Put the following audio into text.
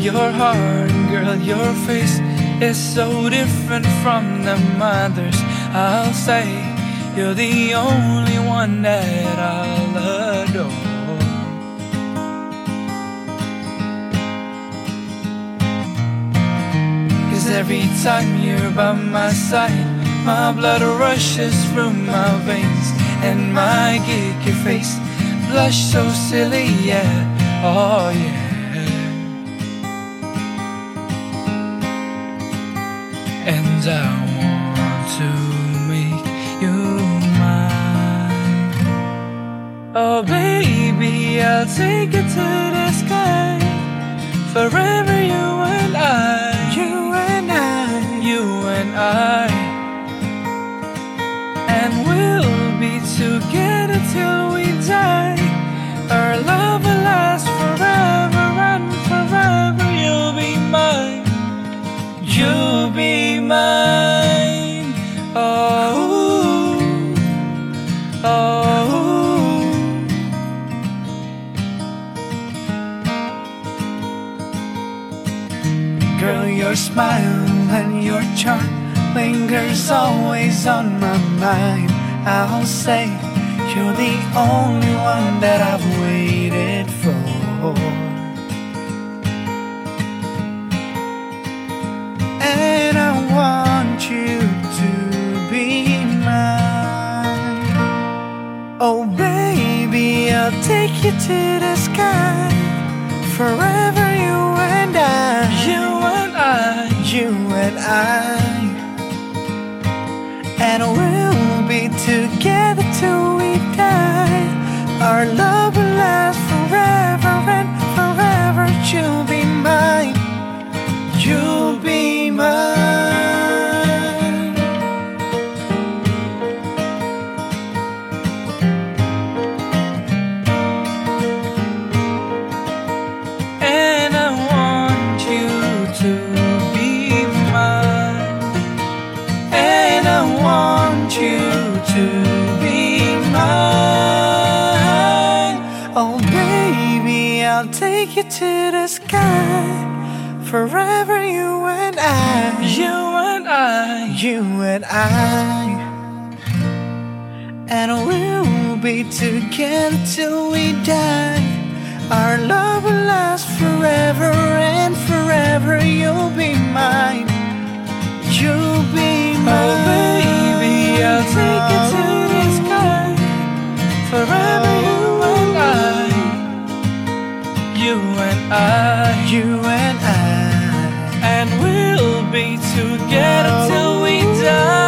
your heart, girl, your face is so different from the mothers. I'll say you're the only one that I'll adore. Cause every time you're by my side, my blood rushes through my veins, and my geeky face blush so silly, yeah, oh yeah. And I want to make you mine. Oh, baby, I'll take you to the Girl, your smile and your charm lingers always on my mind. I'll say you're the only one that I've waited for. And I want you to be mine. Oh, baby, I'll take you to the sky. Forever, you and I. You. You and I. And we'll be together till we die. Take you to the sky. Forever, you and I. You and I. You and I. And we'll be together till we die. Our love will last forever and forever. You'll be mine. You'll be mine. You and I. And we'll be together till we die.